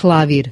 Clavir.